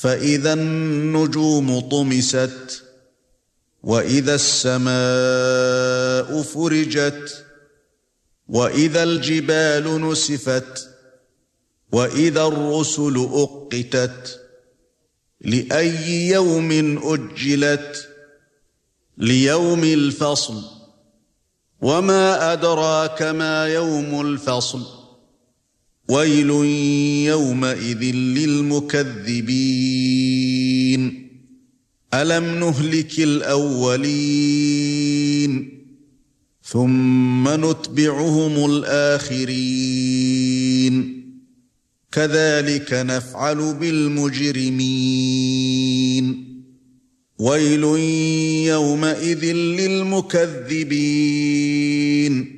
فإذا النجوم طمست وإذا السماء فرجت وإذا الجبال نسفت وإذا الرسل أقتت لأي يوم أجلت ليوم الفصل وما أدراك ما يوم الفصل ويل يومئذ للمكذبين. ألم نهلك الأولين؟ ثم نتبعهم الآخرين. كذلك نفعل بالمجرمين. ويل يومئذ للمكذبين.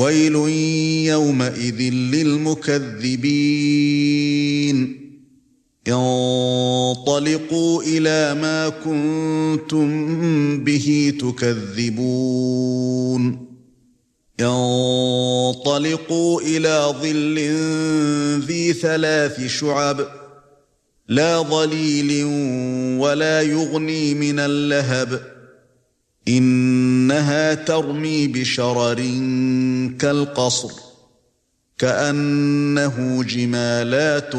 ويل يومئذ للمكذبين. انطلقوا إلى ما كنتم به تكذبون. انطلقوا إلى ظل ذي ثلاث شعب. لا ظليل ولا يغني من اللهب. إنها ترمي بشرر كالقصر كأنه جمالات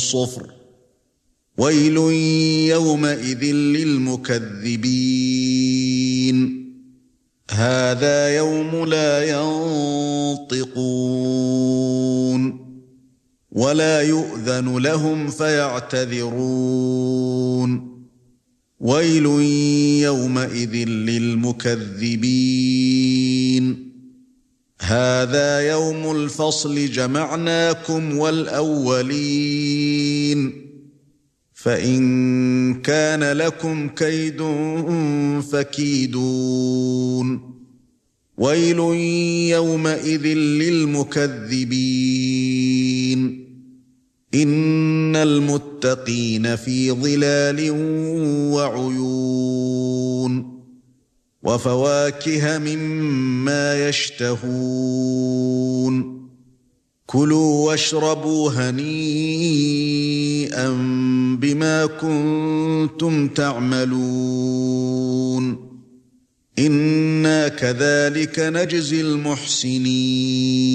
صفر. ويل يومئذ للمكذبين. هذا يوم لا ينطقون ولا يؤذن لهم فيعتذرون. ويل يومئذ للمكذبين. هذا يوم الفصل جمعناكم والأولين. فإن كان لكم كيد فكيدون. ويل يومئذ للمكذبين. ان المتقين في ظلال وعيون وفواكه مما يشتهون كلوا واشربوا هنيئا بما كنتم تعملون إنا كذلك نجزي المحسنين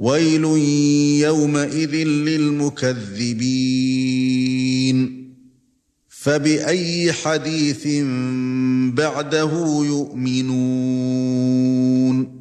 وَيْلٌ يَوْمَئِذٍ لِلْمُكَذِّبِينَ. فَبِأَيِّ حَدِيثٍ بَعْدَهُ يُؤْمِنُونَ؟